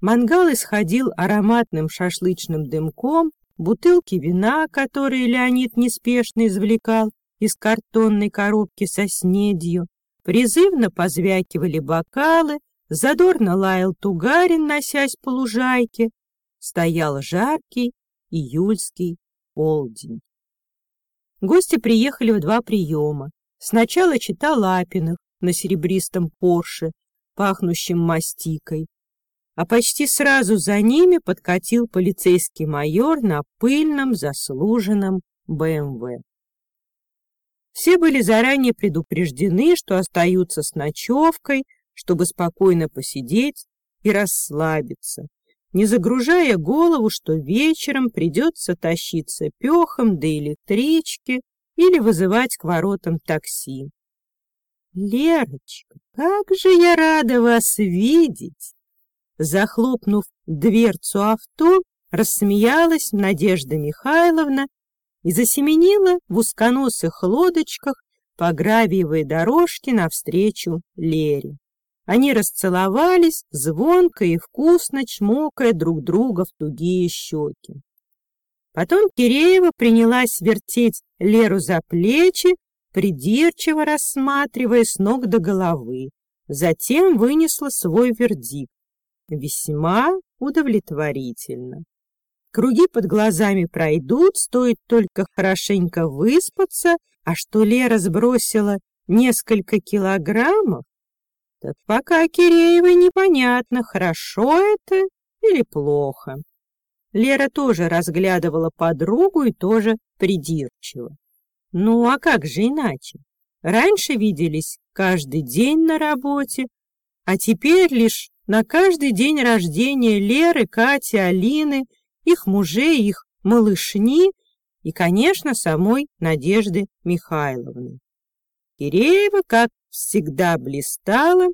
Мангал исходил ароматным шашлычным дымком, бутылки вина, которые Леонид неспешно извлекал из картонной коробки со снедью, призывно позвякивали бокалы, задорно лаял тугарин, носясь по лужайке. Стоял жаркий июльский полдень. Гости приехали в два приема. Сначала чита Лапиных на серебристом Порше, пахнущем мастикой, а почти сразу за ними подкатил полицейский майор на пыльном заслуженном БМВ. Все были заранее предупреждены, что остаются с ночевкой, чтобы спокойно посидеть и расслабиться, не загружая голову, что вечером придется тащиться пехом до электрички или вызывать к воротам такси. «Лерочка, как же я рада вас видеть!» Захлопнув дверцу авто, рассмеялась Надежда Михайловна и засеменила в узконосых лодочках по гравиевой дорожке навстречу Лере. Они расцеловались, звонко и вкусно чмокая друг друга в тугие щеки. Потом Киреева принялась вертеть Леру за плечи, придирчиво рассматривая с ног до головы. Затем вынесла свой вердикт. Весьма удовлетворительно. Круги под глазами пройдут, стоит только хорошенько выспаться, а что Лера сбросила несколько килограммов, так пока Киреевой непонятно, хорошо это или плохо. Лера тоже разглядывала подругу и тоже придирчиво. Ну, а как же иначе? Раньше виделись каждый день на работе, а теперь лишь на каждый день рождения Леры, Кати, Алины, их мужей, их малышни и, конечно, самой Надежды Михайловны. Киреева, как всегда блистала,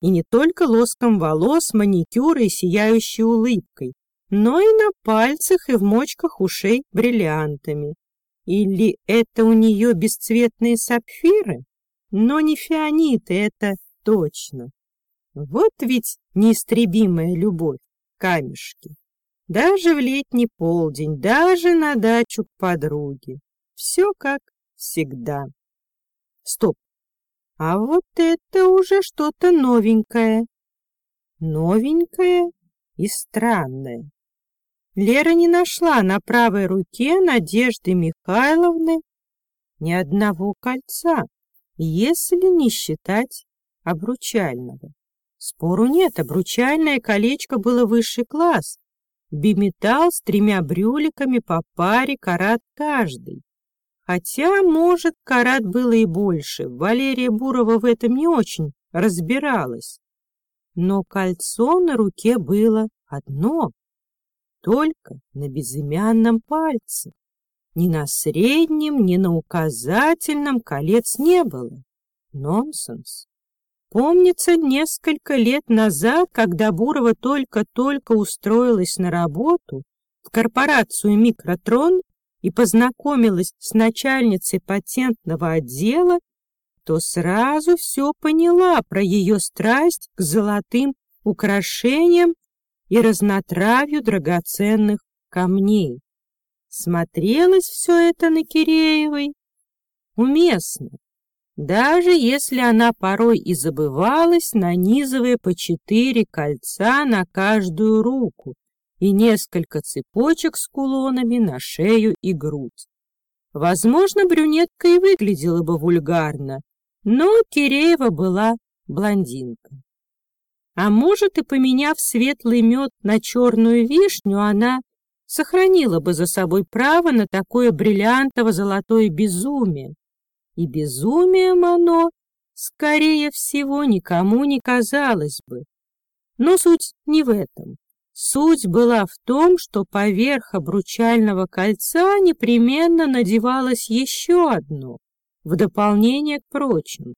и не только лоском волос, маникюрой и сияющей улыбкой, но и на пальцах и в мочках ушей бриллиантами. Или это у нее бесцветные сапфиры? Но не фианиты, это точно. Вот ведь неистребимая любовь, камешки. Даже в летний полдень, даже на дачу к подруге. Все как всегда. Стоп. А вот это уже что-то новенькое. Новенькое и странное. Лера не нашла на правой руке Надежды Михайловны ни одного кольца, если не считать обручального. Спору нет, обручальное колечко было высший класс. Биметалл с тремя брюликами по паре карат каждый. Хотя, может, карат было и больше, Валерия Бурова в этом не очень разбиралась. Но кольцо на руке было одно, только на безымянном пальце. Ни на среднем, ни на указательном колец не было. Нонсенс. Помнится, несколько лет назад, когда Бурова только-только устроилась на работу в корпорацию «Микротрон», и познакомилась с начальницей патентного отдела, то сразу все поняла про ее страсть к золотым украшениям и разнотравью драгоценных камней. Смотрелось все это на Киреевой уместно, даже если она порой и забывалась, нанизывая по четыре кольца на каждую руку, и несколько цепочек с кулонами на шею и грудь. Возможно, брюнетка и выглядела бы вульгарно, но Киреева была блондинка. А может, и поменяв светлый мед на черную вишню, она сохранила бы за собой право на такое бриллиантово-золотое безумие. И безумием оно, скорее всего, никому не казалось бы. Но суть не в этом. Суть была в том, что поверх обручального кольца непременно надевалось еще одно, в дополнение к прочим.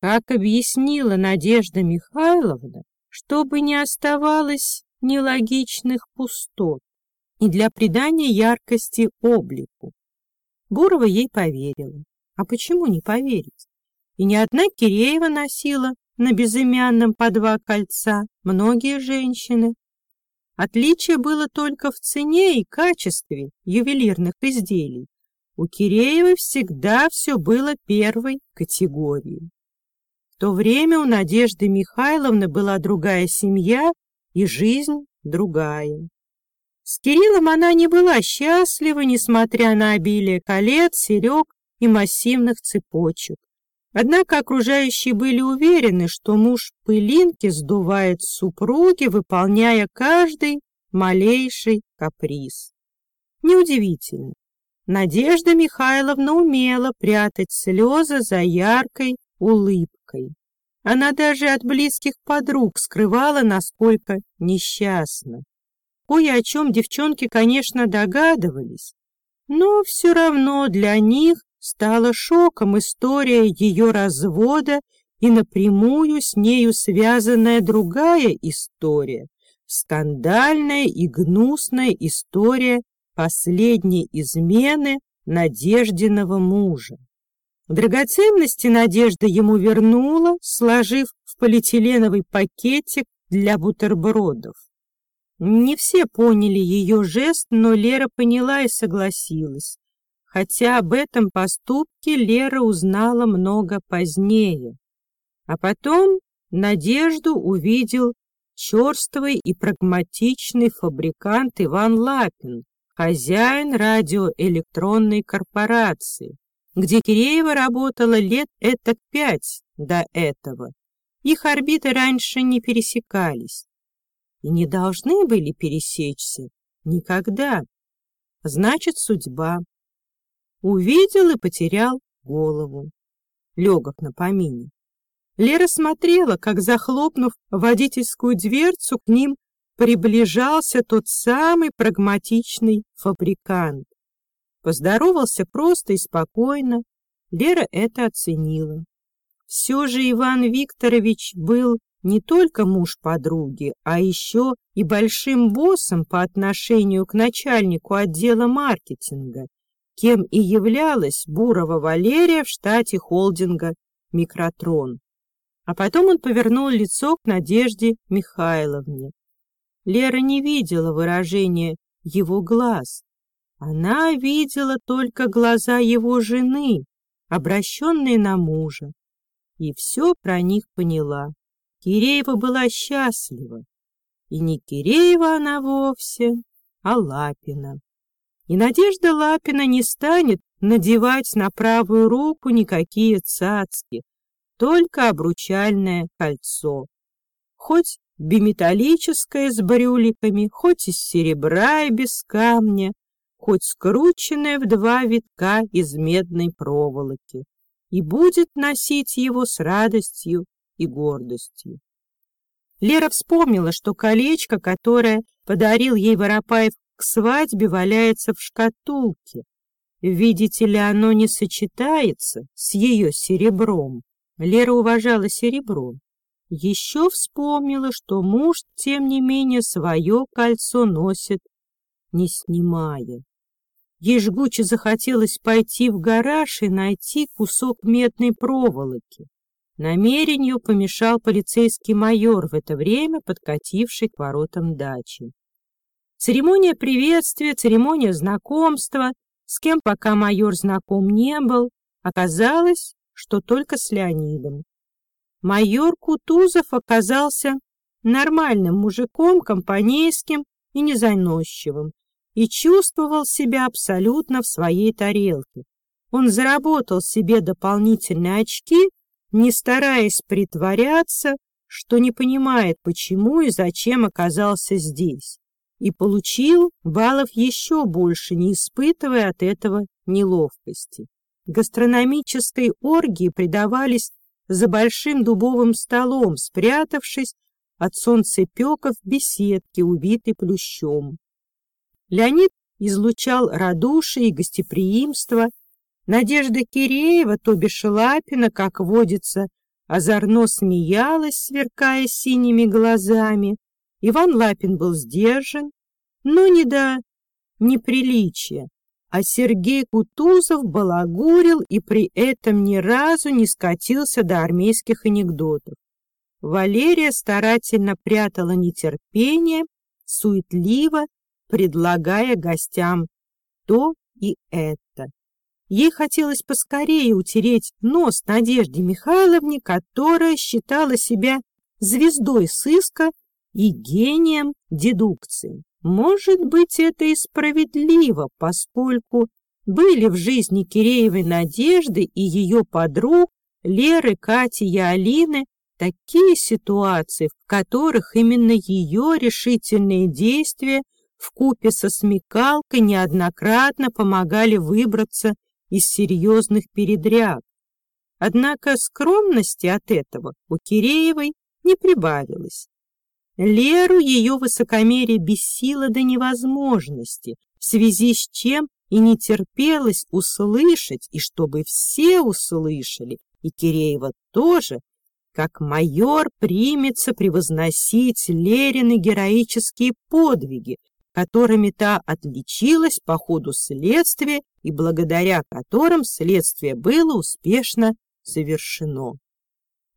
Как объяснила Надежда Михайловна, чтобы не оставалось нелогичных пустот и для придания яркости облику. Бурова ей поверила. А почему не поверить? И ни одна Киреева носила на безымянном по два кольца, многие женщины Отличие было только в цене и качестве ювелирных изделий. У Киреевой всегда все было первой категории. В то время у Надежды Михайловны была другая семья и жизнь другая. С Кириллом она не была счастлива, несмотря на обилие колец, серег и массивных цепочек. Однако окружающие были уверены, что муж пылинки сдувает супруги, выполняя каждый малейший каприз. Неудивительно. Надежда Михайловна умела прятать слезы за яркой улыбкой. Она даже от близких подруг скрывала, насколько несчастна. Кое о чем девчонки, конечно, догадывались, но все равно для них стала шоком история ее развода и напрямую с нею связанная другая история, скандальная и гнусная история последней измены Надеждиного мужа. Драгоценности Надежда ему вернула, сложив в полиэтиленовый пакетик для бутербродов. Не все поняли ее жест, но Лера поняла и согласилась. Хотя об этом поступке Лера узнала много позднее. А потом Надежду увидел черствый и прагматичный фабрикант Иван Лапин, хозяин радиоэлектронной корпорации, где Киреева работала лет это пять до этого. Их орбиты раньше не пересекались и не должны были пересечься никогда. Значит, судьба. Увидел и потерял голову. Легок на помине. Лера смотрела, как, захлопнув водительскую дверцу, к ним приближался тот самый прагматичный фабрикант. Поздоровался просто и спокойно. Лера это оценила. Все же Иван Викторович был не только муж подруги, а еще и большим боссом по отношению к начальнику отдела маркетинга, кем и являлась Бурова Валерия в штате холдинга «Микротрон». А потом он повернул лицо к Надежде Михайловне. Лера не видела выражения его глаз. Она видела только глаза его жены, обращенные на мужа, и все про них поняла. Киреева была счастлива. И не Киреева она вовсе, а Лапина. И Надежда Лапина не станет надевать на правую руку никакие цацки, только обручальное кольцо. Хоть биметаллическое с брюликами, хоть из серебра и без камня, хоть скрученное в два витка из медной проволоки, и будет носить его с радостью и гордостью. Лера вспомнила, что колечко, которое подарил ей Воропаев к свадьбе, валяется в шкатулке. Видите ли, оно не сочетается с ее серебром. Лера уважала серебро. Еще вспомнила, что муж, тем не менее, свое кольцо носит, не снимая. Ей жгуче захотелось пойти в гараж и найти кусок медной проволоки. Намерению помешал полицейский майор в это время, подкативший к воротам дачи. Церемония приветствия, церемония знакомства, с кем пока майор знаком не был, оказалось, что только с Леонидом. Майор Кутузов оказался нормальным мужиком, компанейским и незаносчивым, и чувствовал себя абсолютно в своей тарелке. Он заработал себе дополнительные очки не стараясь притворяться, что не понимает, почему и зачем оказался здесь, и получил баллов еще больше, не испытывая от этого неловкости. Гастрономической оргии предавались за большим дубовым столом, спрятавшись от солнцепека в беседке, убитой плющом. Леонид излучал радушие и гостеприимство, Надежда Киреева, то бишь Лапина, как водится, озорно смеялась, сверкая синими глазами. Иван Лапин был сдержан, но не до неприличия, а Сергей Кутузов балагурил и при этом ни разу не скатился до армейских анекдотов. Валерия старательно прятала нетерпение, суетливо предлагая гостям то и это. Ей хотелось поскорее утереть нос Надежде Михайловне, которая считала себя звездой сыска и гением дедукции. Может быть, это и справедливо, поскольку были в жизни Киреевой Надежды и ее подруг Леры, Кати и Алины такие ситуации, в которых именно ее решительные действия в купе со смекалкой неоднократно помогали выбраться из серьезных передряг. Однако скромности от этого у Киреевой не прибавилось. Леру ее высокомерие бессило до невозможности, в связи с чем и не терпелось услышать, и чтобы все услышали, и Киреева тоже, как майор примется превозносить Лерины героические подвиги, которыми та отличилась по ходу следствия и благодаря которым следствие было успешно совершено.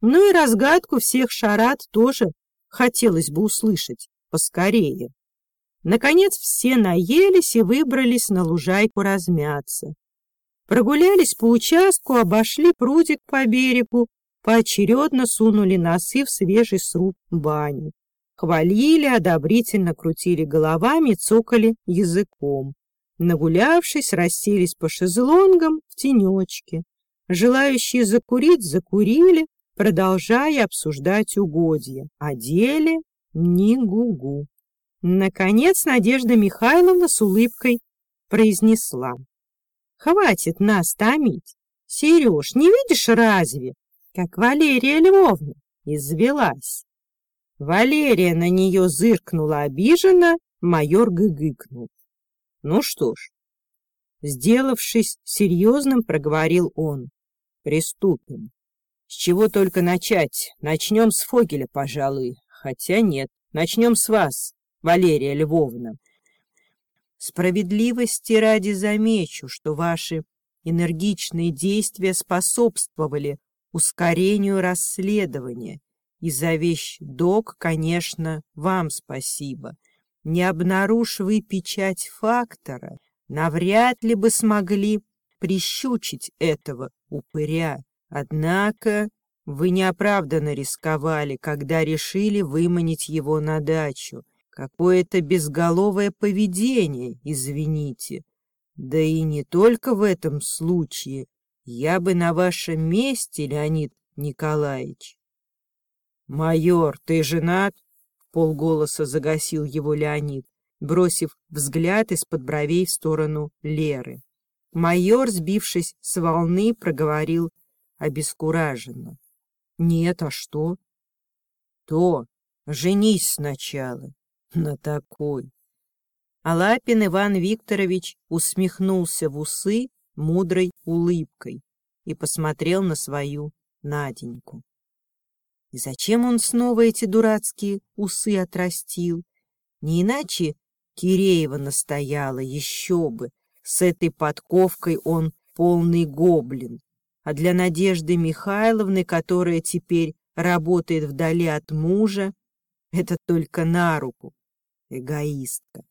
Ну и разгадку всех шарат тоже хотелось бы услышать поскорее. Наконец все наелись и выбрались на лужайку размяться. Прогулялись по участку, обошли прудик по берегу, поочередно сунули носы в свежий сруб бани. Хвалили, одобрительно крутили головами цокали языком. Нагулявшись, расселись по шезлонгам в тенечке. Желающие закурить закурили, продолжая обсуждать угодья. О деле ни гугу. Наконец Надежда Михайловна с улыбкой произнесла. «Хватит нас томить. Сереж, не видишь разве, как Валерия Львовна извелась?» Валерия на нее зыркнула обиженно, майор гыгыкнул. Ну что ж, сделавшись серьезным, проговорил он. Приступим. С чего только начать? Начнем с Фогеля, пожалуй. Хотя нет, начнем с вас, Валерия Львовна. Справедливости ради замечу, что ваши энергичные действия способствовали ускорению расследования и за вещь док, конечно, вам спасибо. Не обнаружь вы печать фактора, навряд ли бы смогли прищучить этого упыря. Однако вы неоправданно рисковали, когда решили выманить его на дачу. Какое-то безголовое поведение, извините. Да и не только в этом случае. Я бы на вашем месте, Леонид Николаевич, «Майор, ты женат?» — полголоса загасил его Леонид, бросив взгляд из-под бровей в сторону Леры. Майор, сбившись с волны, проговорил обескураженно. «Нет, а что?» «То, женись сначала на такой». Алапин Иван Викторович усмехнулся в усы мудрой улыбкой и посмотрел на свою Наденьку. И зачем он снова эти дурацкие усы отрастил? Не иначе Киреева настояла, еще бы. С этой подковкой он полный гоблин. А для Надежды Михайловны, которая теперь работает вдали от мужа, это только на руку. Эгоистка.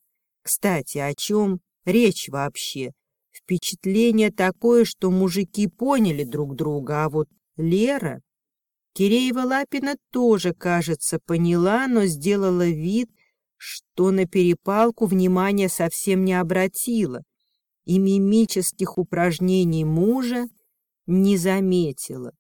Кстати, о чем речь вообще? Впечатление такое, что мужики поняли друг друга, а вот Лера... Киреева-Лапина тоже, кажется, поняла, но сделала вид, что на перепалку внимания совсем не обратила и мимических упражнений мужа не заметила.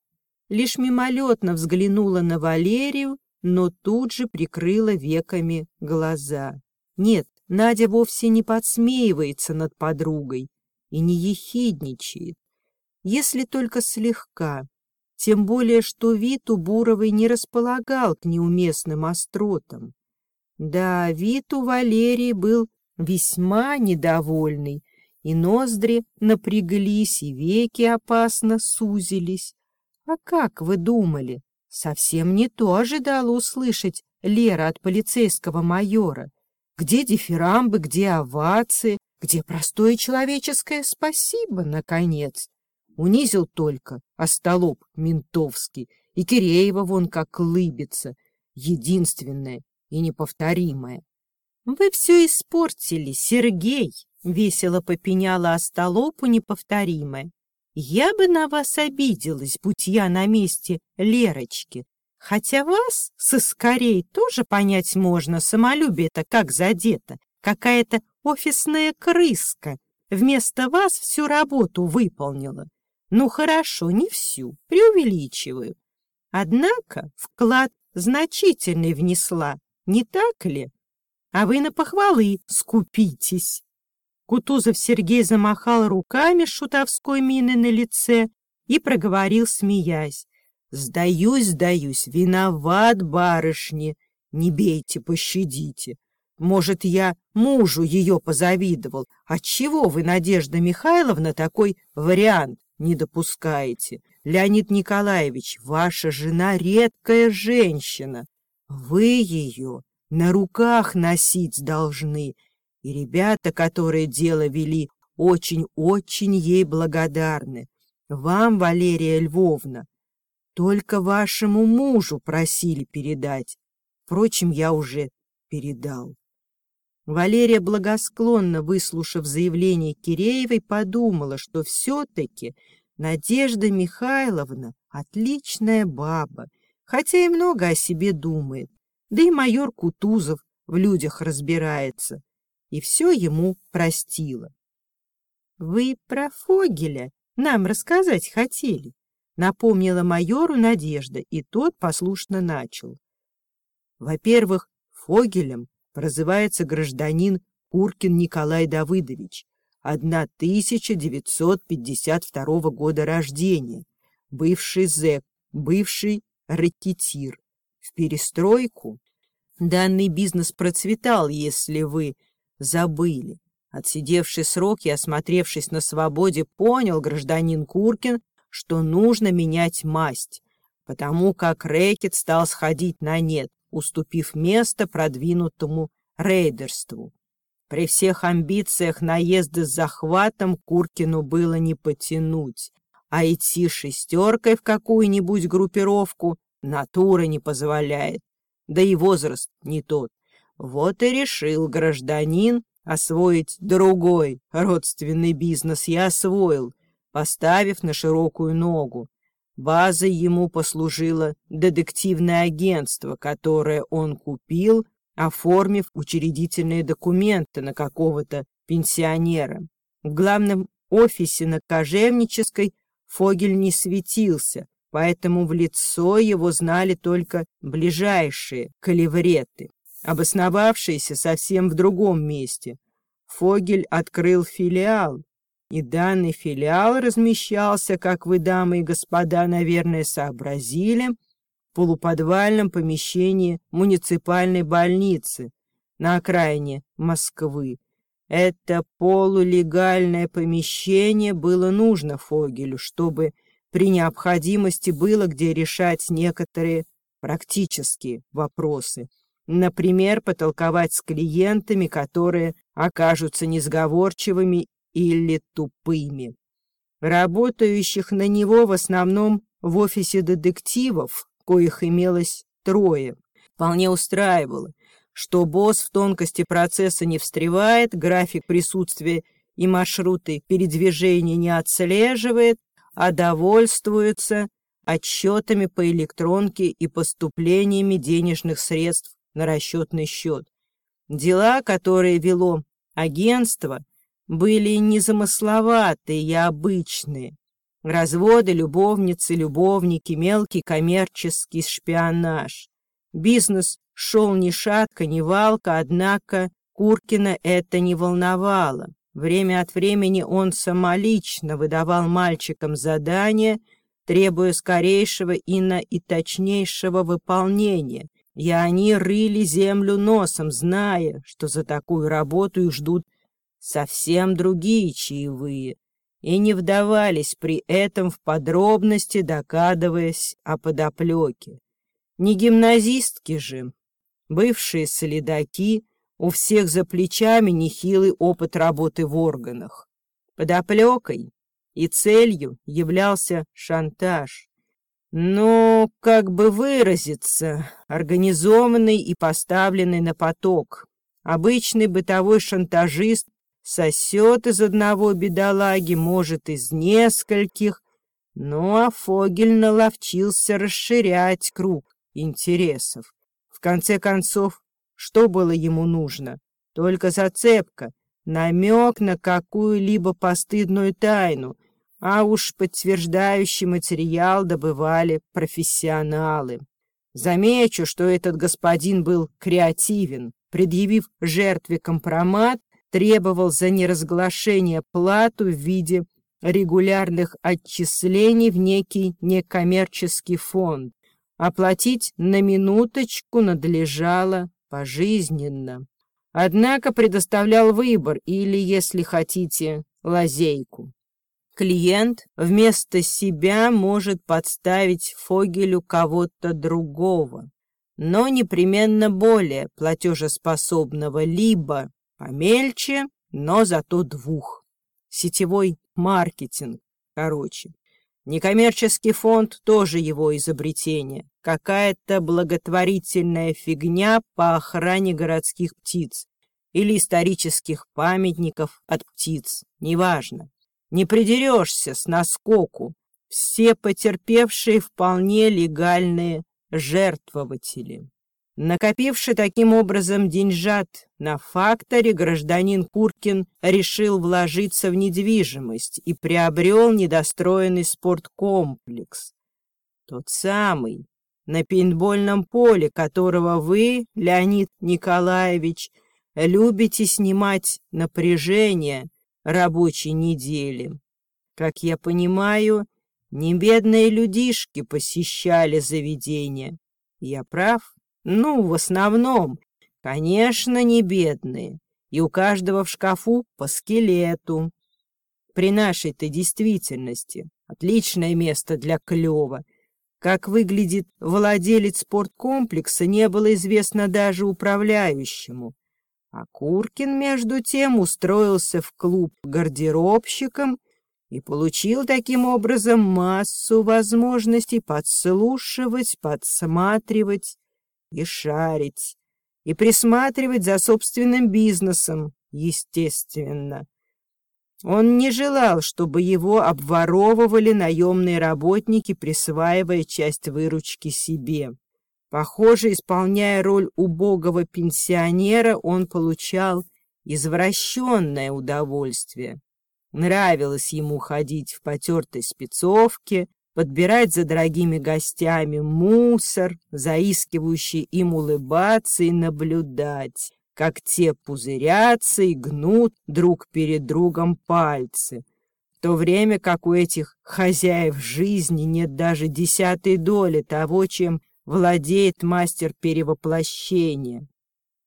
Лишь мимолетно взглянула на Валерию, но тут же прикрыла веками глаза. Нет, Надя вовсе не подсмеивается над подругой и не ехидничает, если только слегка тем более что вид у Буровой не располагал к неуместным остротам. Да, вид у Валерии был весьма недовольный, и ноздри напряглись, и веки опасно сузились. А как вы думали? Совсем не то ожидала услышать Лера от полицейского майора. Где дифирамбы, где овации, где простое человеческое спасибо, наконец? Унизил только, остолоп ментовский, и Киреева вон как лыбится, единственная и неповторимая. Вы все испортили, Сергей, весело попеняла остолопу неповторимая. Я бы на вас обиделась, будь я на месте Лерочки. Хотя вас, соскорей, тоже понять можно, самолюбие-то как задето. Какая-то офисная крыска. Вместо вас всю работу выполнила. Ну хорошо, не всю, преувеличиваю. Однако вклад значительный внесла, не так ли? А вы на похвалы скупитесь. Кутузов Сергей замахал руками шутовской мины на лице и проговорил, смеясь. «Сдаюсь, сдаюсь, виноват, барышни, не бейте, пощадите. Может, я мужу ее позавидовал. Отчего вы, Надежда Михайловна, такой вариант не допускаете? Леонид Николаевич, ваша жена редкая женщина. Вы ее на руках носить должны, и ребята, которые дело вели, очень-очень ей благодарны. Вам, Валерия Львовна, только вашему мужу просили передать. Впрочем, я уже передал. Валерия, благосклонно выслушав заявление Киреевой, подумала, что все-таки Надежда Михайловна отличная баба, хотя и много о себе думает. Да и майор Кутузов в людях разбирается и все ему простила. — Вы про Фогеля нам рассказать хотели, — напомнила майору Надежда, и тот послушно начал. Во-первых, Фогелем прозывается гражданин Куркин Николай Давыдович, 1952 года рождения, бывший зэк, бывший рэкетир. В перестройку данный бизнес процветал, если вы забыли. Отсидевший срок и осмотревшись на свободе, понял гражданин Куркин, что нужно менять масть, потому как рэкет стал сходить на нет, уступив место продвинутому рейдерству. При всех амбициях наезды с захватом Куркину было не потянуть, а идти шестеркой в какую-нибудь группировку натура не позволяет, да и возраст не тот. Вот и решил гражданин освоить другой родственный бизнес. Я освоил, поставив на широкую ногу. Базой ему послужило детективное агентство, которое он купил, оформив учредительные документы на какого-то пенсионера. В главном офисе на Кожевнической Фогель не светился, поэтому в лицо его знали только ближайшие калевреты обосновавшийся совсем в другом месте. Фогель открыл филиал, и данный филиал размещался, как вы, дамы и господа, наверное, сообразили, в полуподвальном помещении муниципальной больницы на окраине Москвы. Это полулегальное помещение было нужно Фогелю, чтобы при необходимости было где решать некоторые практические вопросы. Например, потолковать с клиентами, которые окажутся несговорчивыми или тупыми. Работающих на него в основном в офисе детективов, коих имелось трое, вполне устраивало, что босс в тонкости процесса не встревает, график присутствия и маршруты передвижения не отслеживает, а довольствуется отчетами по электронке и поступлениями денежных средств на расчетный счет. Дела, которые вело агентство, были незамысловатые и обычные. Разводы, любовницы, любовники, мелкий коммерческий шпионаж. Бизнес шел ни шатка, ни валка, однако Куркина это не волновало. Время от времени он самолично выдавал мальчикам задания, требуя скорейшего и на и точнейшего выполнения, и они рыли землю носом, зная, что за такую работу их ждут совсем другие чаевые, и не вдавались при этом в подробности, догадываясь о подоплеке. Не гимназистки же, бывшие солидаки, у всех за плечами нехилый опыт работы в органах. Подоплекой и целью являлся шантаж. Но, как бы выразиться, организованный и поставленный на поток. Обычный бытовой шантажист сосет из одного бедолаги, может, из нескольких, ну а Фогель наловчился расширять круг интересов. В конце концов, что было ему нужно? Только зацепка, намек на какую-либо постыдную тайну, а уж подтверждающий материал добывали профессионалы. Замечу, что этот господин был креативен. Предъявив жертве компромат, требовал за неразглашение плату в виде регулярных отчислений в некий некоммерческий фонд. Оплатить на минуточку надлежало пожизненно. Однако предоставлял выбор или, если хотите, лазейку. Клиент вместо себя может подставить Фогелю кого-то другого, но непременно более платежеспособного, либо помельче, но зато двух. Сетевой маркетинг, короче. Некоммерческий фонд тоже его изобретение. Какая-то благотворительная фигня по охране городских птиц или исторических памятников от птиц, неважно. Не придерешься с наскоку. Все потерпевшие вполне легальные жертвователи. Накопивший таким образом деньжат на факторе, гражданин Куркин решил вложиться в недвижимость и приобрел недостроенный спорткомплекс. Тот самый, на пейнтбольном поле, которого вы, Леонид Николаевич, любите снимать напряжение рабочей недели. Как я понимаю, не бедные людишки посещали заведение. Я прав? Ну, в основном, конечно, не бедные. И у каждого в шкафу по скелету. При нашей-то действительности отличное место для клёва. Как выглядит владелец спорткомплекса, не было известно даже управляющему. А Куркин, между тем, устроился в клуб гардеробщиком и получил таким образом массу возможностей подслушивать, подсматривать и шарить, и присматривать за собственным бизнесом, естественно. Он не желал, чтобы его обворовывали наемные работники, присваивая часть выручки себе. Похоже, исполняя роль убогого пенсионера, он получал извращенное удовольствие. Нравилось ему ходить в потертой спецовке, подбирать за дорогими гостями мусор, заискивающий им улыбаться и наблюдать, как те пузырятся и гнут друг перед другом пальцы, в то время как у этих хозяев жизни нет даже десятой доли того, чем владеет мастер перевоплощения.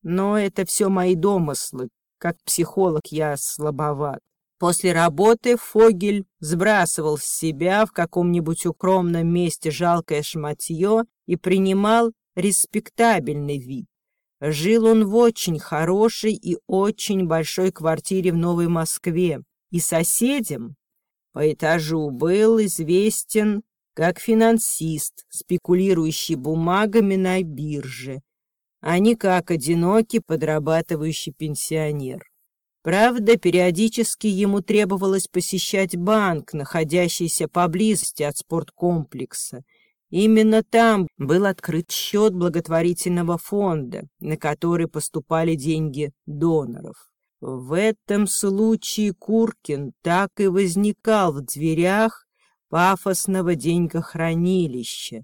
Но это все мои домыслы. Как психолог я слабоват. После работы Фогель сбрасывал с себя в каком-нибудь укромном месте жалкое шматье и принимал респектабельный вид. Жил он в очень хорошей и очень большой квартире в Новой Москве, и соседям по этажу был известен как финансист, спекулирующий бумагами на бирже, а не как одинокий подрабатывающий пенсионер. Правда, периодически ему требовалось посещать банк, находящийся поблизости от спорткомплекса. Именно там был открыт счет благотворительного фонда, на который поступали деньги доноров. В этом случае Куркин так и возникал в дверях пафосного деньгохранилища,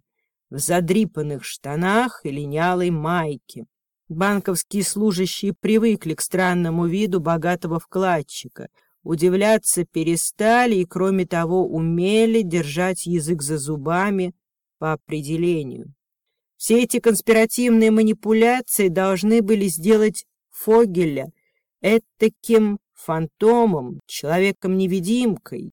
в задрипанных штанах и линялой майке. Банковские служащие привыкли к странному виду богатого вкладчика, удивляться перестали и, кроме того, умели держать язык за зубами по определению. Все эти конспиративные манипуляции должны были сделать Фогеля этаким фантомом, человеком-невидимкой,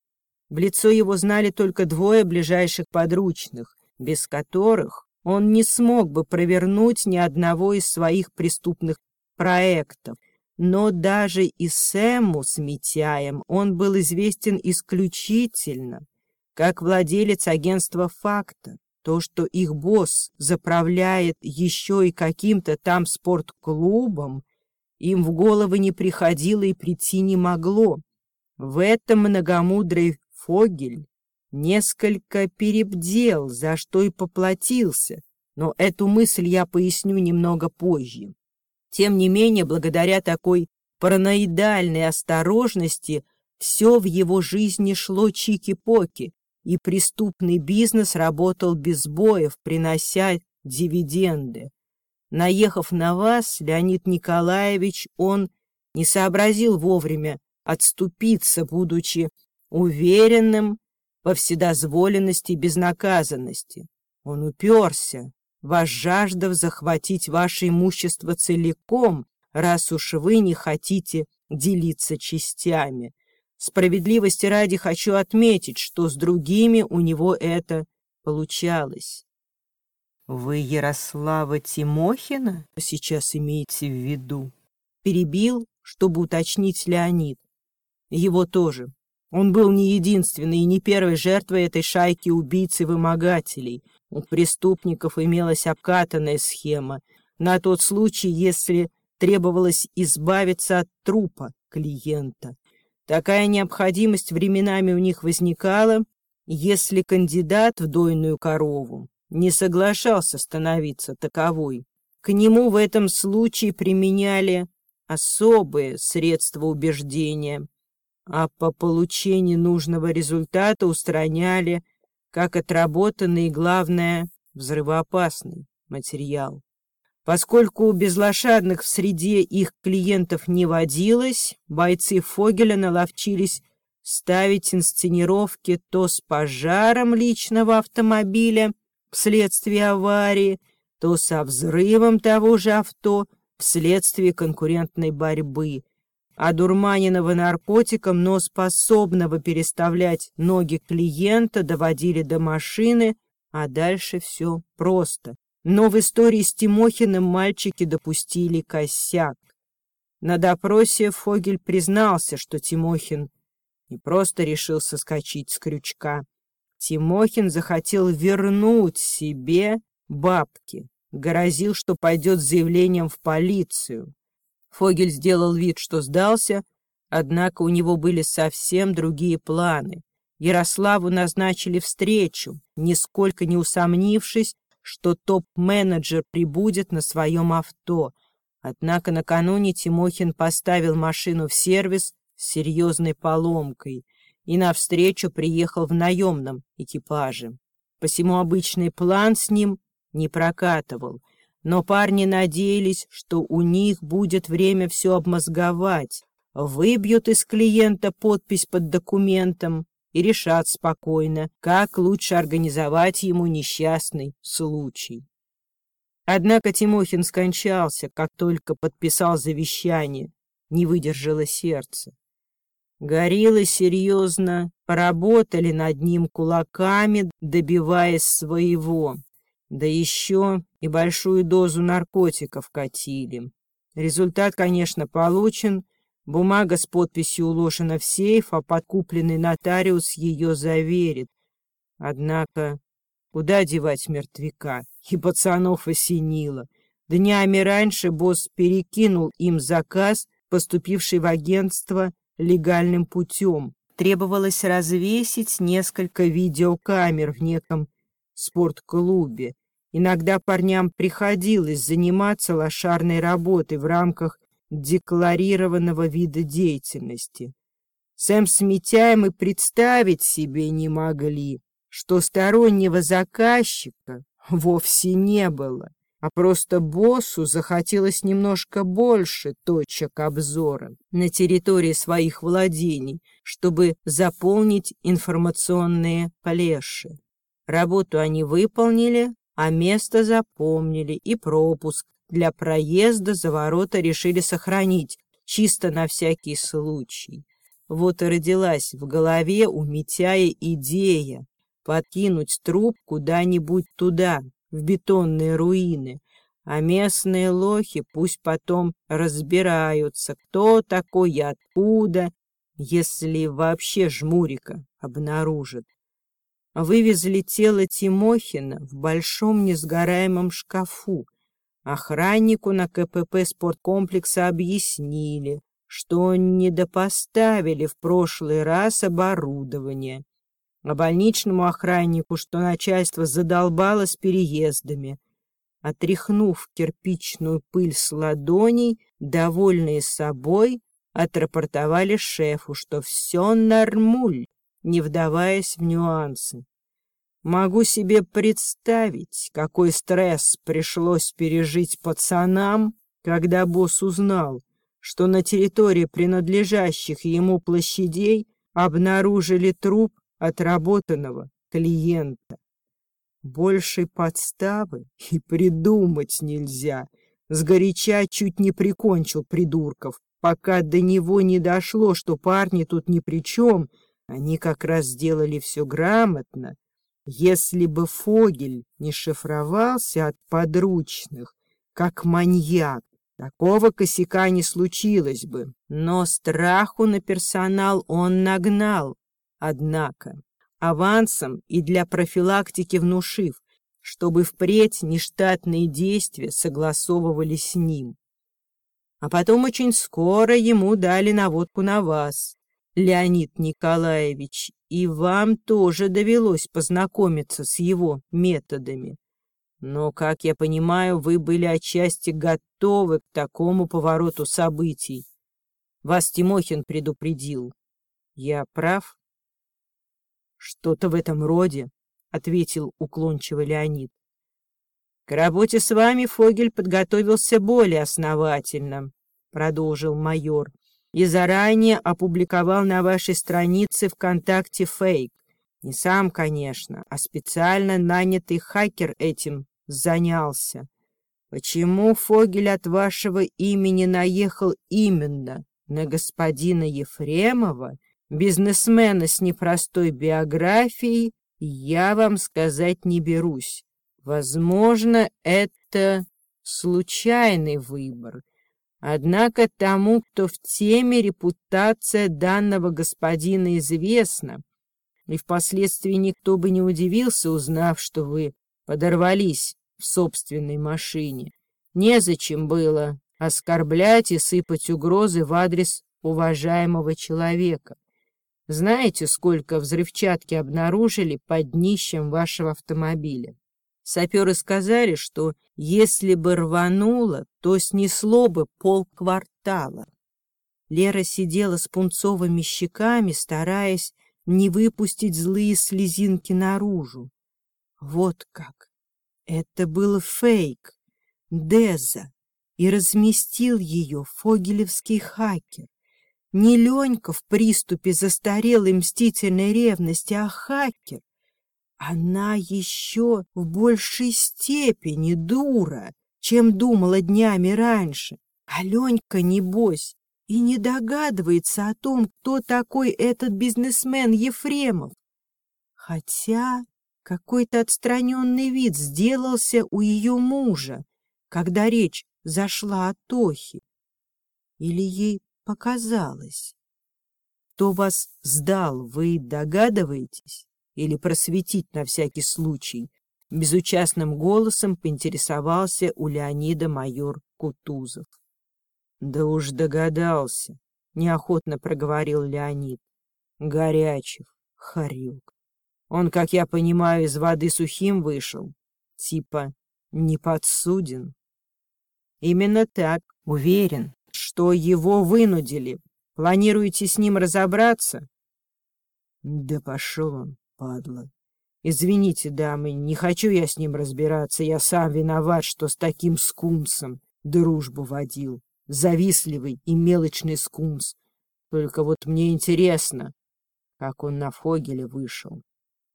в лицо его знали только двое ближайших подручных, без которых он не смог бы провернуть ни одного из своих преступных проектов. Но даже и Сэму с Митяем он был известен исключительно как владелец агентства «Фактор». То, что их босс заправляет еще и каким-то там спортклубом, им в головы не приходило и прийти не могло. В этом многомудрый Фогель несколько перебдел, за что и поплатился, но эту мысль я поясню немного позже. Тем не менее, благодаря такой параноидальной осторожности, все в его жизни шло чики-поки, и преступный бизнес работал без боев, принося дивиденды. Наехав на вас, Леонид Николаевич, он не сообразил вовремя отступиться, будучи уверенным во вседозволенности и безнаказанности. Он уперся, возжаждав захватить ваше имущество целиком, раз уж вы не хотите делиться частями. Справедливости ради хочу отметить, что с другими у него это получалось. Вы Ярослава Тимохина сейчас имеете в виду? Перебил, чтобы уточнить Леонид. Его тоже. Он был не единственной и не первой жертвой этой шайки убийц и вымогателей. У преступников имелась обкатанная схема на тот случай, если требовалось избавиться от трупа клиента. Такая необходимость временами у них возникала, если кандидат в дойную корову не соглашался становиться таковой. К нему в этом случае применяли особые средства убеждения, а по получении нужного результата устраняли как отработанный и, главное, взрывоопасный материал. Поскольку у безлошадных в среде их клиентов не водилось, бойцы Фогеля наловчились ставить инсценировки то с пожаром личного автомобиля вследствие аварии, то со взрывом того же авто вследствие конкурентной борьбы. Одурманенного наркотиком, но способного переставлять ноги клиента, доводили до машины, а дальше все просто. Но в истории с Тимохиным мальчики допустили косяк. На допросе Фогель признался, что Тимохин не просто решил соскочить с крючка. Тимохин захотел вернуть себе бабки, грозил, что пойдет с заявлением в полицию. Фогель сделал вид, что сдался, однако у него были совсем другие планы. Ярославу назначили встречу, нисколько не усомнившись, что топ-менеджер прибудет на своем авто. Однако накануне Тимохин поставил машину в сервис с серьезной поломкой и навстречу приехал в наемном экипаже. Посему обычный план с ним не прокатывал, но парни надеялись, что у них будет время все обмозговать, выбьют из клиента подпись под документом и решат спокойно, как лучше организовать ему несчастный случай. Однако Тимохин скончался, как только подписал завещание, не выдержало сердце. Гориллы серьезно поработали над ним кулаками, добиваясь своего. Да еще и большую дозу наркотиков катили. Результат, конечно, получен. Бумага с подписью уложена в сейф, а подкупленный нотариус ее заверит. Однако, куда девать мертвяка? И пацанов осенило. Днями раньше босс перекинул им заказ, поступивший в агентство легальным путем. Требовалось развесить несколько видеокамер в неком спортклубе. Иногда парням приходилось заниматься лошарной работой в рамках декларированного вида деятельности. Сэм с и представить себе не могли, что стороннего заказчика вовсе не было а просто боссу захотелось немножко больше точек обзора на территории своих владений, чтобы заполнить информационные плеши. Работу они выполнили, а место запомнили и пропуск для проезда за ворота решили сохранить, чисто на всякий случай. Вот и родилась в голове у Митяя идея подкинуть труп куда-нибудь туда, в бетонные руины, а местные лохи пусть потом разбираются, кто такой и откуда, если вообще жмурика обнаружат. Вывезли тело Тимохина в большом несгораемом шкафу, Охраннику на КПП спорткомплекса объяснили, что не допоставили в прошлый раз оборудование, а больничному охраннику, что начальство задолбало с переездами. Отряхнув кирпичную пыль с ладоней, довольные собой, отрапортовали шефу, что все нормуль, не вдаваясь в нюансы. Могу себе представить, какой стресс пришлось пережить пацанам, когда босс узнал, что на территории принадлежащих ему площадей обнаружили труп отработанного клиента. Большей подставы и придумать нельзя. Сгоряча чуть не прикончил придурков, пока до него не дошло, что парни тут ни при чем, они как раз сделали все грамотно. Если бы Фогель не шифровался от подручных, как маньяк, такого косяка не случилось бы. Но страху на персонал он нагнал, однако, авансом и для профилактики внушив, чтобы впредь нештатные действия согласовывались с ним. А потом очень скоро ему дали наводку на вас, Леонид Николаевич, и вам тоже довелось познакомиться с его методами. Но, как я понимаю, вы были отчасти готовы к такому повороту событий. Вас Тимохин предупредил. Я прав? Что-то в этом роде, — ответил уклончиво Леонид. К работе с вами Фогель подготовился более основательно, — продолжил майор, — и заранее опубликовал на вашей странице ВКонтакте фейк. Не сам, конечно, а специально нанятый хакер этим занялся. Почему Фогель от вашего имени наехал именно на господина Ефремова, Бизнесмена с непростой биографией я вам сказать не берусь. Возможно, это случайный выбор. Однако тому, кто в теме, репутация данного господина известна, и впоследствии никто бы не удивился, узнав, что вы подорвались в собственной машине. Незачем было оскорблять и сыпать угрозы в адрес уважаемого человека. Знаете, сколько взрывчатки обнаружили под днищем вашего автомобиля? Саперы сказали, что если бы рвануло, то снесло бы полквартала. Лера сидела с пунцовыми щеками, стараясь не выпустить злые слезинки наружу. Вот как! Это был фейк, Деза, и разместил ее фогелевский хакер. Не Ленька в приступе застарелой мстительной ревности, а хакер. Она еще в большей степени дура, чем думала днями раньше. А Ленька, небось, и не догадывается о том, кто такой этот бизнесмен Ефремов. Хотя какой-то отстраненный вид сделался у ее мужа, когда речь зашла о Тохе. Или ей показалось. Кто вас сдал, вы догадываетесь? Или просветить на всякий случай? Безучастным голосом поинтересовался у Леонида майор Кутузов. Да уж догадался, неохотно проговорил Леонид. Горячев, хорюк. Он, как я понимаю, из воды сухим вышел. Типа не подсуден. Именно так, уверен, что его вынудили. Планируете с ним разобраться? Да пошел он, падла. Извините, дамы, не хочу я с ним разбираться. Я сам виноват, что с таким скунсом дружбу водил. Завистливый и мелочный скунс. Только вот мне интересно, как он на Фогеле вышел.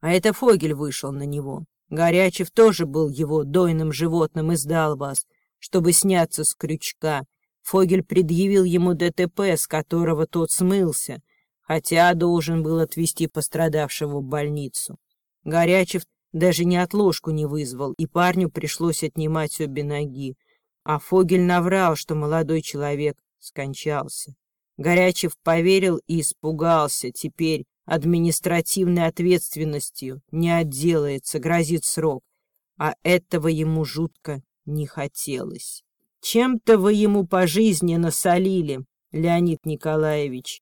А это Фогель вышел на него. Горячев тоже был его дойным животным и сдал вас, чтобы сняться с крючка. Фогель предъявил ему ДТП, с которого тот смылся, хотя должен был отвезти пострадавшего в больницу. Горячев даже ни отложку не вызвал, и парню пришлось отнимать обе ноги. А Фогель наврал, что молодой человек скончался. Горячев поверил и испугался. Теперь административной ответственностью не отделается, грозит срок. А этого ему жутко не хотелось. Чем-то вы ему пожизненно солили, Леонид Николаевич.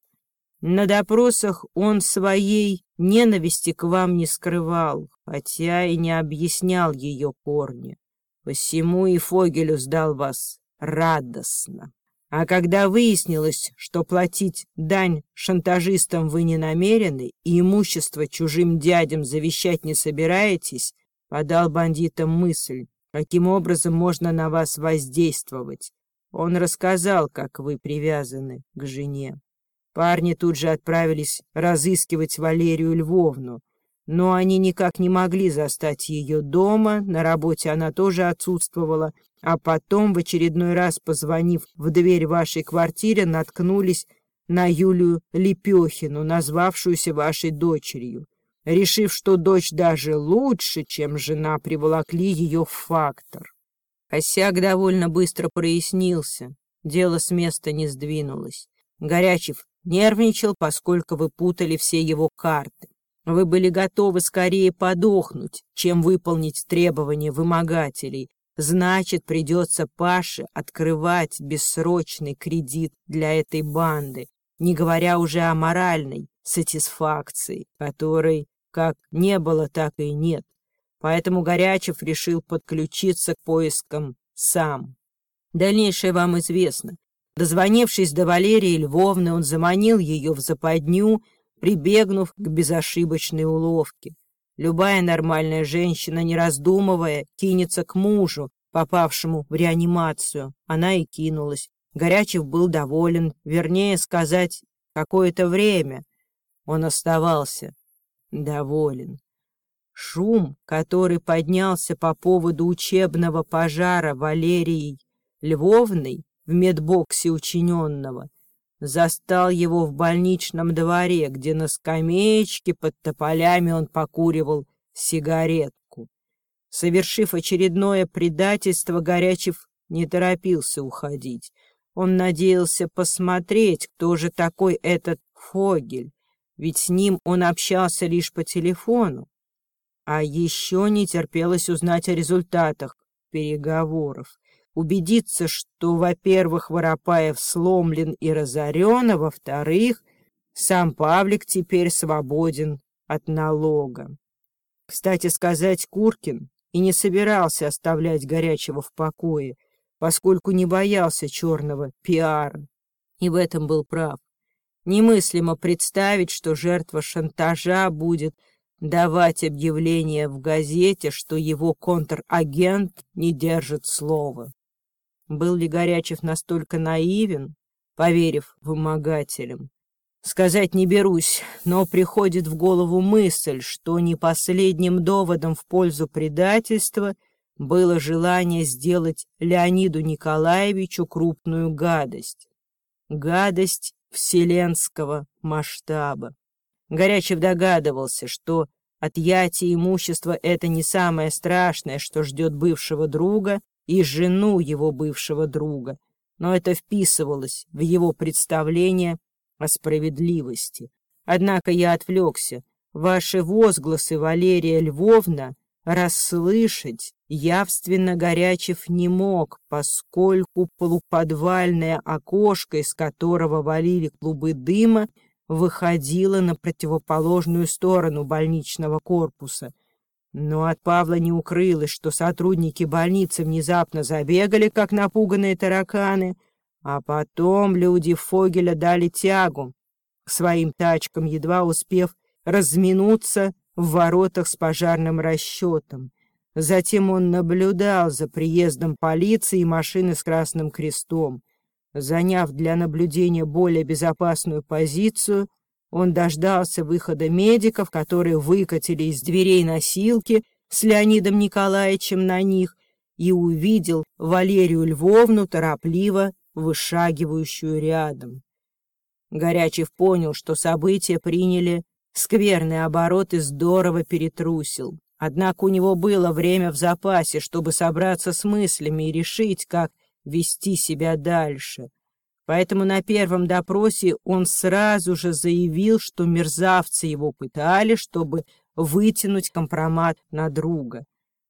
На допросах он своей ненависти к вам не скрывал, хотя и не объяснял ее корни. Посему и Фогелю сдал вас радостно. А когда выяснилось, что платить дань шантажистам вы не намерены и имущество чужим дядям завещать не собираетесь, подал бандитам мысль, каким образом можно на вас воздействовать. Он рассказал, как вы привязаны к жене. Парни тут же отправились разыскивать Валерию Львовну, но они никак не могли застать ее дома, на работе она тоже отсутствовала, а потом, в очередной раз позвонив в дверь вашей квартиры, наткнулись на Юлию Лепехину, назвавшуюся вашей дочерью. Решив, что дочь даже лучше, чем жена, приволокли ее в фактор. Косяк довольно быстро прояснился, дело с места не сдвинулось. Горячев нервничал, поскольку вы путали все его карты. Вы были готовы скорее подохнуть, чем выполнить требования вымогателей, Значит, придется Паше открывать бессрочный кредит для этой банды, не говоря уже о моральной сатисфакции, которой как не было, так и нет. Поэтому Горячев решил подключиться к поискам сам. Дальнейшее вам известно. Дозвонившись до Валерии Львовны, он заманил ее в западню, прибегнув к безошибочной уловке. Любая нормальная женщина, не раздумывая, кинется к мужу, попавшему в реанимацию. Она и кинулась. Горячев был доволен, вернее сказать, какое-то время он оставался доволен. Шум, который поднялся по поводу учебного пожара Валерией Львовной в медбоксе учиненного, застал его в больничном дворе, где на скамеечке под тополями он покуривал сигаретку. Совершив очередное предательство, Горячев не торопился уходить. Он надеялся посмотреть, кто же такой этот Фогель, ведь с ним он общался лишь по телефону. А еще не терпелось узнать о результатах переговоров убедиться, что, во-первых, Воропаев сломлен и разорен, а во-вторых, сам Павлик теперь свободен от налога. Кстати сказать, Куркин и не собирался оставлять Горячего в покое, поскольку не боялся черного пиара, и в этом был прав. Немыслимо представить, что жертва шантажа будет давать объявление в газете, что его контрагент не держит слова. Был ли Горячев настолько наивен, поверив вымогателям? Сказать не берусь, но приходит в голову мысль, что не последним доводом в пользу предательства было желание сделать Леониду Николаевичу крупную гадость. Гадость вселенского масштаба. Горячев догадывался, что отъятие имущества — это не самое страшное, что ждет бывшего друга, и жену его бывшего друга, но это вписывалось в его представление о справедливости. Однако я отвлекся. Ваши возгласы, Валерия Львовна, расслышать явственно Горячев не мог, поскольку полуподвальное окошко, из которого валили клубы дыма, выходило на противоположную сторону больничного корпуса — но от Павла не укрылось, что сотрудники больницы внезапно забегали, как напуганные тараканы, а потом люди Фогеля дали тягу к своим тачкам, едва успев разминуться в воротах с пожарным расчетом. Затем он наблюдал за приездом полиции и машины с красным крестом. Заняв для наблюдения более безопасную позицию, он дождался выхода медиков, которые выкатили из дверей носилки с Леонидом Николаевичем на них, и увидел Валерию Львовну, торопливо вышагивающую рядом. Горячев понял, что события приняли скверный оборот и здорово перетрусил. Однако у него было время в запасе, чтобы собраться с мыслями и решить, как вести себя дальше. Поэтому на первом допросе он сразу же заявил, что мерзавцы его пытали, чтобы вытянуть компромат на друга.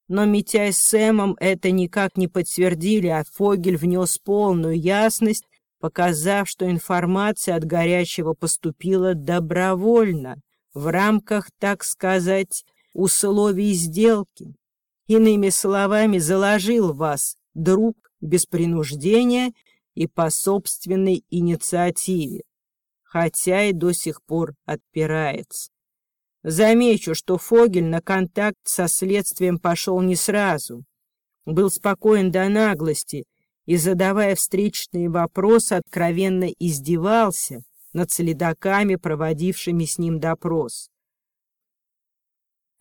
Но Митяй с Сэмом это никак не подтвердили, а Фогель внес полную ясность, показав, что информация от горячего поступила добровольно, в рамках, так сказать, условий сделки. Иными словами, заложил вас друг без принуждения и по собственной инициативе, хотя и до сих пор отпирается. Замечу, что Фогель на контакт со следствием пошел не сразу. Был спокоен до наглости и, задавая встречные вопросы, откровенно издевался над следаками, проводившими с ним допрос.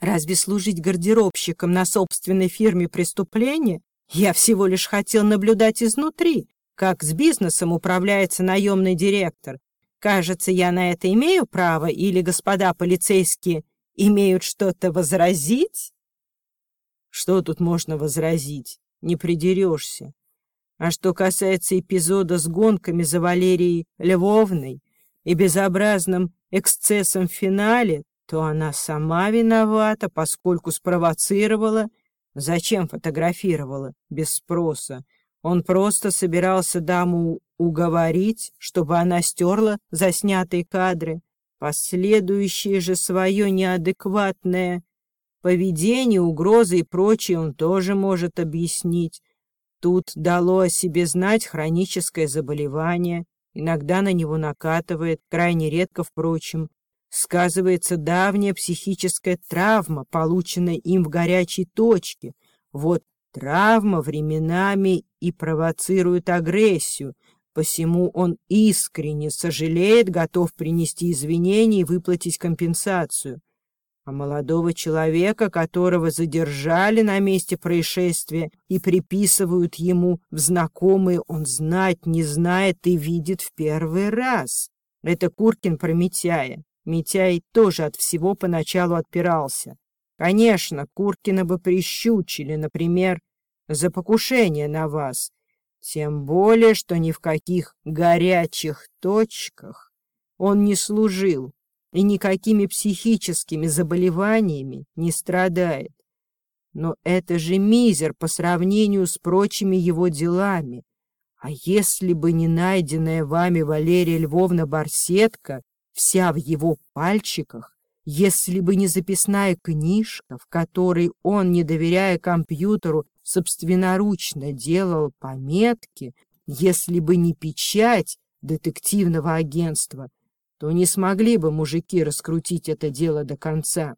Разве служить гардеробщиком на собственной фирме преступление? Я всего лишь хотел наблюдать изнутри, как с бизнесом управляется наемный директор. Кажется, я на это имею право, или господа полицейские имеют что-то возразить? Что тут можно возразить? Не придерешься. А что касается эпизода с гонками за Валерией Львовной и безобразным эксцессом в финале, то она сама виновата, поскольку спровоцировала. Зачем фотографировала? Без спроса. Он просто собирался даму уговорить, чтобы она стерла заснятые кадры. Последующее же свое неадекватное поведение, угрозы и прочее он тоже может объяснить. Тут дало о себе знать хроническое заболевание, иногда на него накатывает, крайне редко, впрочем. Сказывается давняя психическая травма, полученная им в горячей точке. Вот Травма временами и провоцирует агрессию, посему он искренне сожалеет, готов принести извинения и выплатить компенсацию. А молодого человека, которого задержали на месте происшествия и приписывают ему в знакомые, он знать не знает и видит в первый раз. Это Куркин про Митяя. Митяй тоже от всего поначалу отпирался. Конечно, Куркина бы прищучили, например, за покушение на вас, тем более, что ни в каких горячих точках он не служил и никакими психическими заболеваниями не страдает. Но это же мизер по сравнению с прочими его делами. А если бы не найденная вами Валерия Львовна барсетка, вся в его пальчиках, если бы не записная книжка, в которой он, не доверяя компьютеру, собственноручно делал пометки, если бы не печать детективного агентства, то не смогли бы мужики раскрутить это дело до конца.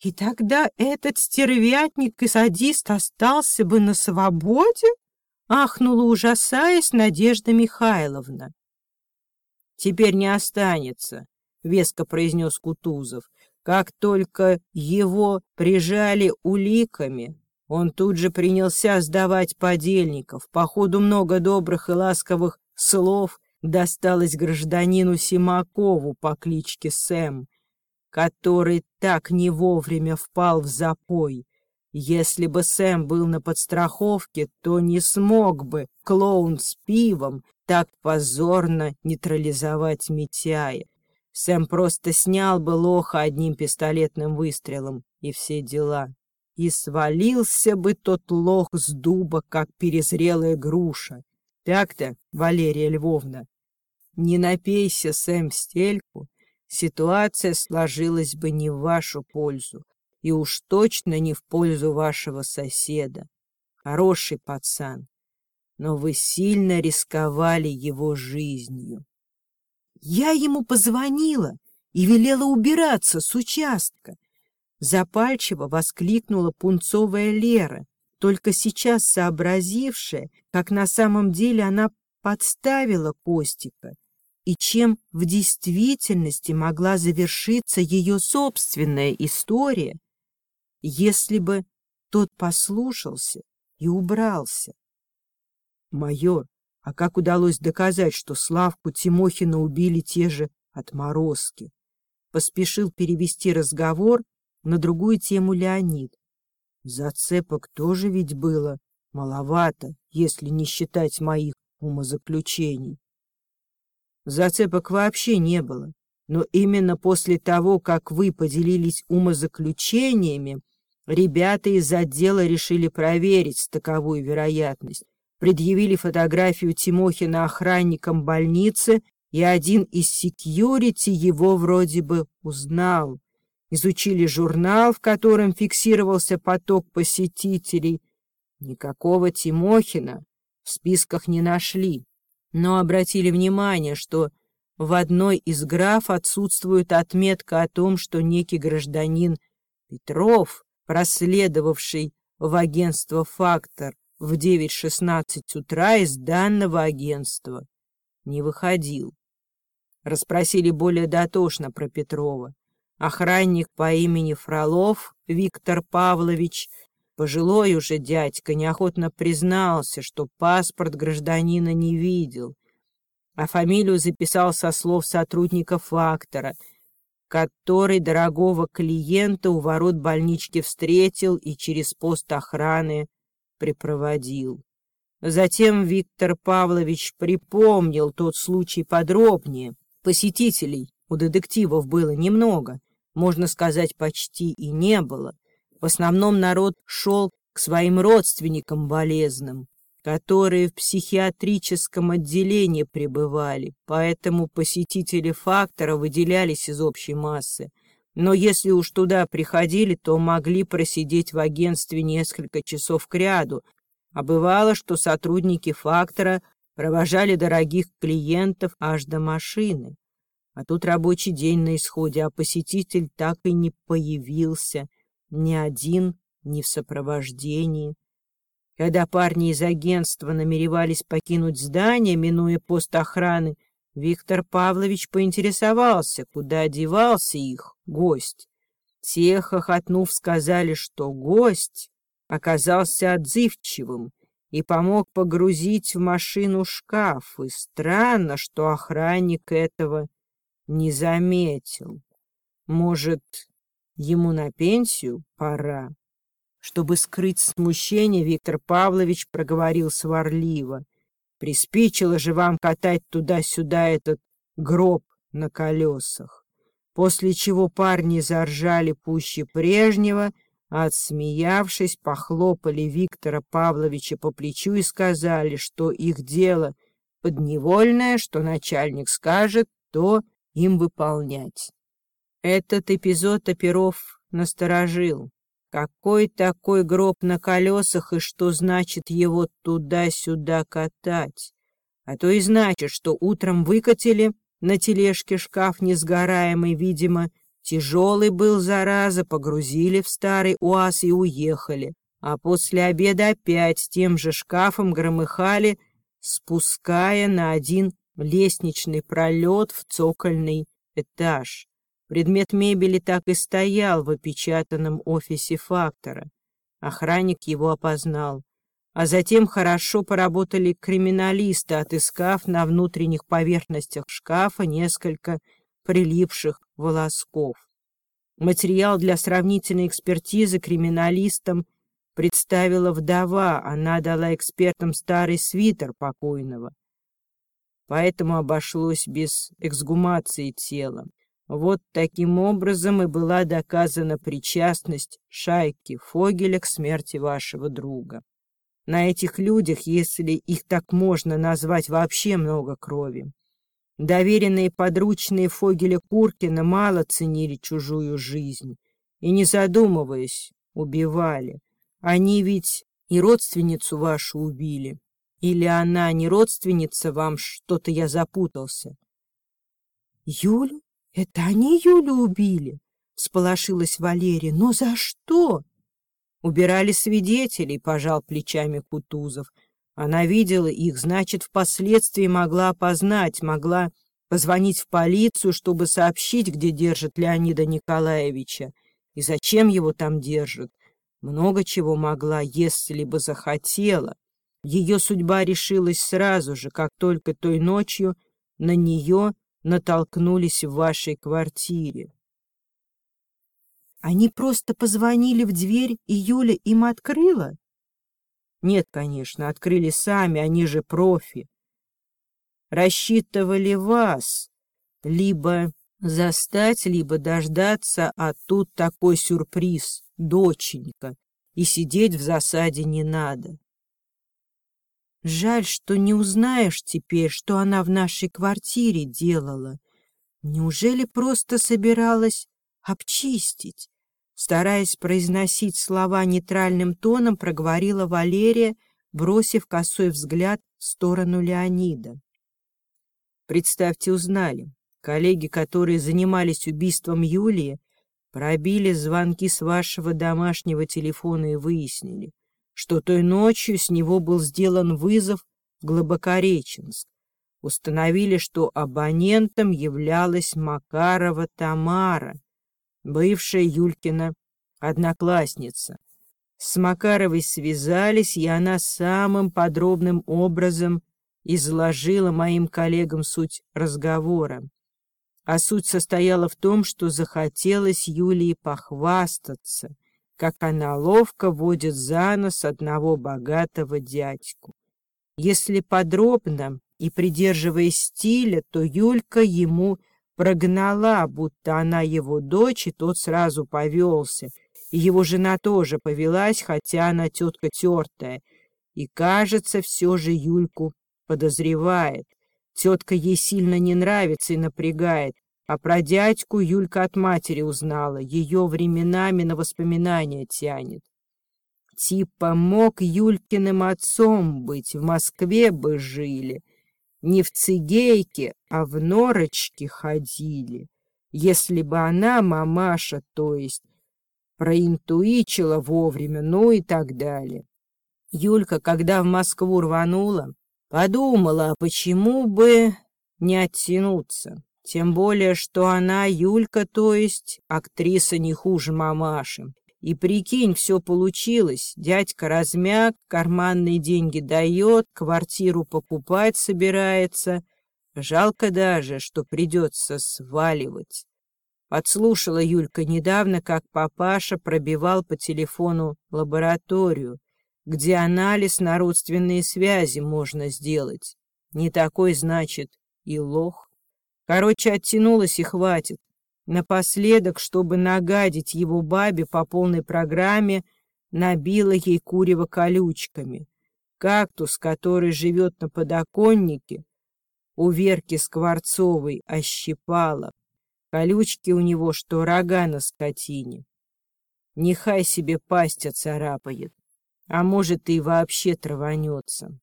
И тогда этот стервятник и садист остался бы на свободе? Ахнула, ужасаясь, Надежда Михайловна. Теперь не останется, веско произнес Кутузов. Как только его прижали уликами, он тут же принялся сдавать подельников. По ходу много добрых и ласковых слов досталось гражданину Симакову по кличке Сэм, который так не вовремя впал в запой. Если бы Сэм был на подстраховке, то не смог бы клоун с пивом так позорно нейтрализовать Митяя. Сэм просто снял бы лоха одним пистолетным выстрелом, и все дела. И свалился бы тот лох с дуба, как перезрелая груша. Так-то, Валерия Львовна, не напейся, Сэм, стельку, ситуация сложилась бы не в вашу пользу, и уж точно не в пользу вашего соседа. Хороший пацан, но вы сильно рисковали его жизнью. Я ему позвонила и велела убираться с участка. Запальчиво воскликнула пунцовая Лера, только сейчас сообразившая, как на самом деле она подставила Костика и чем в действительности могла завершиться ее собственная история, если бы тот послушался и убрался. Майор, а как удалось доказать, что Славку Тимохина убили те же отморозки? Поспешил перевести разговор на другую тему Леонид. Зацепок тоже ведь было маловато, если не считать моих умозаключений. Зацепок вообще не было, но именно после того, как вы поделились умозаключениями, Ребята из отдела решили проверить таковую вероятность. Предъявили фотографию Тимохина охранникам больницы, и один из секьюрити его вроде бы узнал. Изучили журнал, в котором фиксировался поток посетителей. Никакого Тимохина в списках не нашли, но обратили внимание, что в одной из граф отсутствует отметка о том, что некий гражданин Петров, проследовавший в агентство «Фактор» в 9.16 утра из данного агентства, не выходил. Расспросили более дотошно про Петрова. Охранник по имени Фролов Виктор Павлович, пожилой уже дядька, неохотно признался, что паспорт гражданина не видел, а фамилию записал со слов сотрудника фактора, который дорогого клиента у ворот больнички встретил и через пост охраны припроводил. Затем Виктор Павлович припомнил тот случай подробнее. Посетителей у детективов было немного, можно сказать, почти и не было. В основном народ шел к своим родственникам болезным, которые в психиатрическом отделении пребывали, поэтому посетители фактора выделялись из общей массы. Но если уж туда приходили, то могли просидеть в агентстве несколько часов кряду, а бывало, что сотрудники фактора провожали дорогих клиентов аж до машины. А тут рабочий день на исходе, а посетитель так и не появился, ни один, ни в сопровождении. Когда парни из агентства намеревались покинуть здание, минуя пост охраны, Виктор Павлович поинтересовался, куда девался их гость. Те, хохотнув, сказали, что гость оказался отзывчивым и помог погрузить в машину шкаф, и странно, что охранник этого не заметил. Может, ему на пенсию пора? Чтобы скрыть смущение, Виктор Павлович проговорил сварливо. Приспичило же вам катать туда-сюда этот гроб на колесах. После чего парни заржали пуще прежнего, а отсмеявшись, похлопали Виктора Павловича по плечу и сказали, что их дело подневольное, что начальник скажет, то им выполнять. Этот эпизод оперов насторожил. Какой такой гроб на колесах и что значит его туда-сюда катать? А то и значит, что утром выкатили на тележке шкаф несгораемый, видимо, тяжелый был, зараза, погрузили в старый уаз и уехали. А после обеда опять тем же шкафом громыхали, спуская на один лестничный пролет в цокольный этаж. Предмет мебели так и стоял в опечатанном офисе фактора. Охранник его опознал. А затем хорошо поработали криминалисты, отыскав на внутренних поверхностях шкафа несколько прилипших волосков. Материал для сравнительной экспертизы криминалистам представила вдова, она дала экспертам старый свитер покойного поэтому обошлось без эксгумации тела. Вот таким образом и была доказана причастность шайки Фогеля к смерти вашего друга. На этих людях, если их так можно назвать, вообще много крови. Доверенные подручные Фогеля Куркина мало ценили чужую жизнь и, не задумываясь, убивали. Они ведь и родственницу вашу убили. Или она не родственница вам, что-то я запутался. Юлю? Это они Юлю убили? Сполошилась Валерия. Но за что? Убирали свидетелей, пожал плечами Кутузов. Она видела их, значит, впоследствии могла опознать, могла позвонить в полицию, чтобы сообщить, где держат Леонида Николаевича и зачем его там держат. Много чего могла, если бы захотела. Ее судьба решилась сразу же, как только той ночью на нее натолкнулись в вашей квартире. Они просто позвонили в дверь, и Юля им открыла? Нет, конечно, открыли сами, они же профи. Рассчитывали вас, либо Застать либо дождаться, а тут такой сюрприз, доченька, и сидеть в засаде не надо. Жаль, что не узнаешь теперь, что она в нашей квартире делала. Неужели просто собиралась обчистить? Стараясь произносить слова нейтральным тоном, проговорила Валерия, бросив косой взгляд в сторону Леонида. Представьте, узнали. Коллеги, которые занимались убийством Юлии, пробили звонки с вашего домашнего телефона и выяснили, что той ночью с него был сделан вызов в Глубокореченск. Установили, что абонентом являлась Макарова Тамара, бывшая Юлькина одноклассница. С Макаровой связались, и она самым подробным образом изложила моим коллегам суть разговора. А суть состояла в том, что захотелось Юлии похвастаться, как она ловко водит за нос одного богатого дядьку. Если подробно и придерживаясь стиля, то Юлька ему прогнала, будто она его дочь, и тот сразу повелся. И его жена тоже повелась, хотя она тетка тертая. И, кажется, все же Юльку подозревает. Тетка ей сильно не нравится и напрягает. А про дядьку Юлька от матери узнала. Ее временами на воспоминания тянет. Типа мог Юлькиным отцом быть, в Москве бы жили. Не в Цигейке, а в Норочке ходили. Если бы она, мамаша, то есть, проинтуичила вовремя, ну и так далее. Юлька, когда в Москву рванула, подумала, а почему бы не оттянуться. Тем более, что она, Юлька, то есть, актриса не хуже мамаши. И прикинь, все получилось. Дядька размяк, карманные деньги дает, квартиру покупать собирается. Жалко даже, что придется сваливать. Подслушала Юлька недавно, как папаша пробивал по телефону лабораторию, где анализ на родственные связи можно сделать. Не такой, значит, и лох. Короче, оттянулась и хватит. Напоследок, чтобы нагадить его бабе по полной программе, набила ей курево колючками. Кактус, который живет на подоконнике, у Верки Скворцовой ощипала. Колючки у него, что рога на скотине. Нехай себе пасть оцарапает, а может и вообще траванется.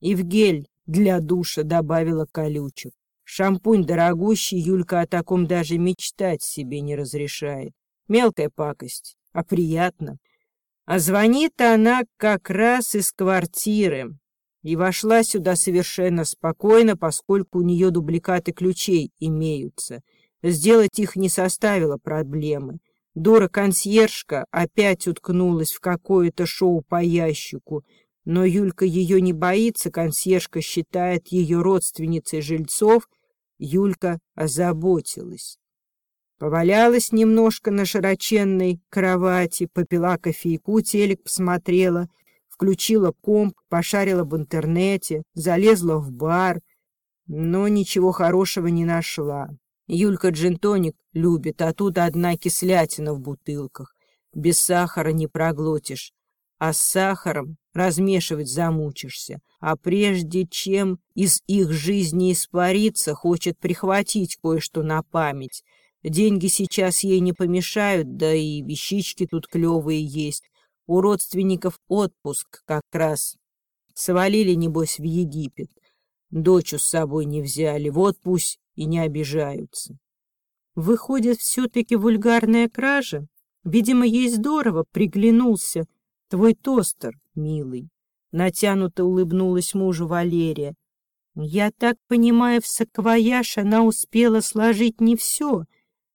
Гель для душа добавила колючек. Шампунь дорогущий, Юлька о таком даже мечтать себе не разрешает. Мелкая пакость, а приятно. А звонит она как раз из квартиры и вошла сюда совершенно спокойно, поскольку у нее дубликаты ключей имеются. Сделать их не составило проблемы. Дура-консьержка опять уткнулась в какое-то шоу по ящику, но Юлька ее не боится, консьержка считает ее родственницей жильцов Юлька озаботилась. Повалялась немножко на широченной кровати, попила кофейку, телек посмотрела, включила комп, пошарила в интернете, залезла в бар, но ничего хорошего не нашла. Юлька джинтоник любит, а тут одна кислятина в бутылках. Без сахара не проглотишь, а с сахаром размешивать замучишься, а прежде чем из их жизни испариться, хочет прихватить кое-что на память. Деньги сейчас ей не помешают, да и вещички тут клевые есть. У родственников отпуск как раз. Свалили, небось, в Египет. Дочу с собой не взяли, вот пусть и не обижаются. Выходит, все-таки вульгарная кража? Видимо, ей здорово приглянулся твой тостер, милый. Натянуто улыбнулась мужу Валерия. Я так понимаю, в саквояж она успела сложить не все.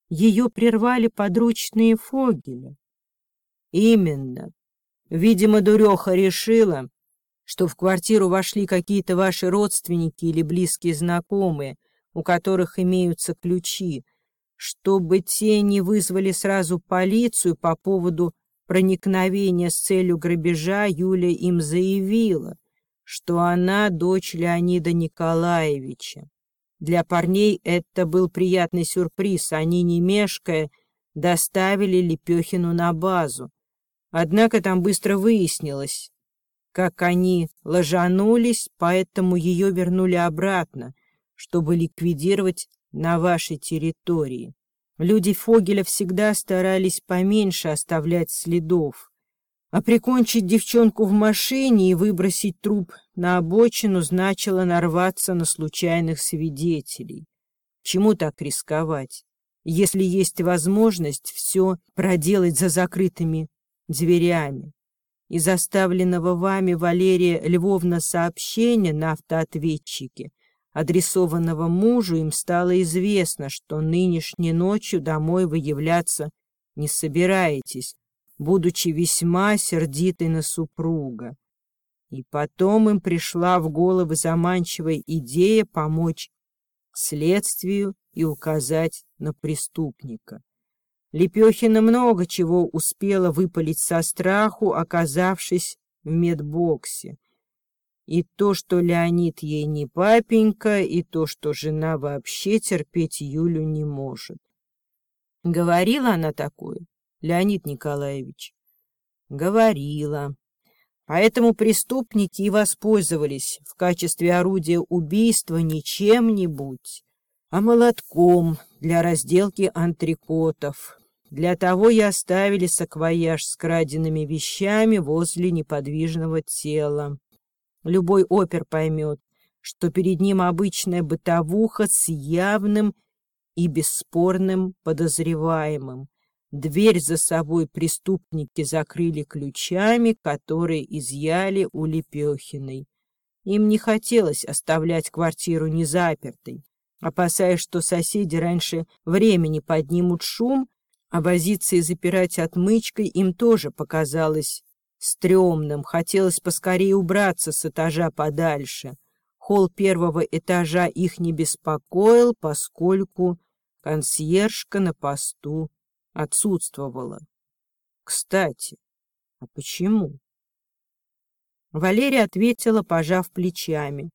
Ее прервали подручные фогеля. Именно. Видимо, дуреха решила, что в квартиру вошли какие-то ваши родственники или близкие знакомые, у которых имеются ключи, чтобы те не вызвали сразу полицию по поводу проникновения с целью грабежа Юля им заявила, что она дочь Леонида Николаевича. Для парней это был приятный сюрприз. Они, не мешкая, доставили Лепехину на базу. Однако там быстро выяснилось, как они ложанулись, поэтому ее вернули обратно, чтобы ликвидировать на вашей территории. Люди Фогеля всегда старались поменьше оставлять следов, а прикончить девчонку в машине и выбросить труп на обочину значило нарваться на случайных свидетелей. Чему так рисковать, если есть возможность все проделать за закрытыми дверями? Из оставленного вами, Валерия Львовна, сообщения на автоответчике, адресованного мужу, им стало известно, что нынешней ночью домой вы являться не собираетесь, будучи весьма сердитой на супруга. И потом им пришла в голову заманчивая идея помочь следствию и указать на преступника. Лепехина много чего успела выпалить со страху, оказавшись в медбоксе. И то, что Леонид ей не папенька, и то, что жена вообще терпеть Юлю не может. Говорила она такое, Леонид Николаевич? Говорила. Поэтому преступники и воспользовались в качестве орудия убийства не чем-нибудь, а молотком для разделки антрикотов. Для того и оставили саквояж с краденными вещами возле неподвижного тела. Любой опер поймет, что перед ним обычная бытовуха с явным и бесспорным подозреваемым. Дверь за собой преступники закрыли ключами, которые изъяли у Лепехиной. Им не хотелось оставлять квартиру незапертой, опасаясь, что соседи раньше времени поднимут шум, а возиться и запирать отмычкой им тоже показалось стрёмным. Хотелось поскорее убраться с этажа подальше. Холл первого этажа их не беспокоил, поскольку консьержка на посту отсутствовала. Кстати, а почему? Валерия ответила, пожав плечами.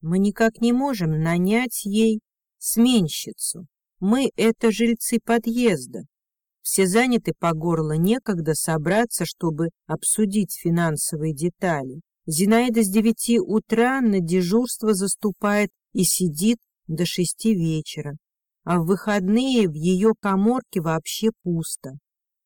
Мы никак не можем нанять ей сменщицу. Мы — это жильцы подъезда. Все заняты по горло, некогда собраться, чтобы обсудить финансовые детали. Зинаида с девяти утра на дежурство заступает и сидит до шести вечера а в выходные в ее коморке вообще пусто.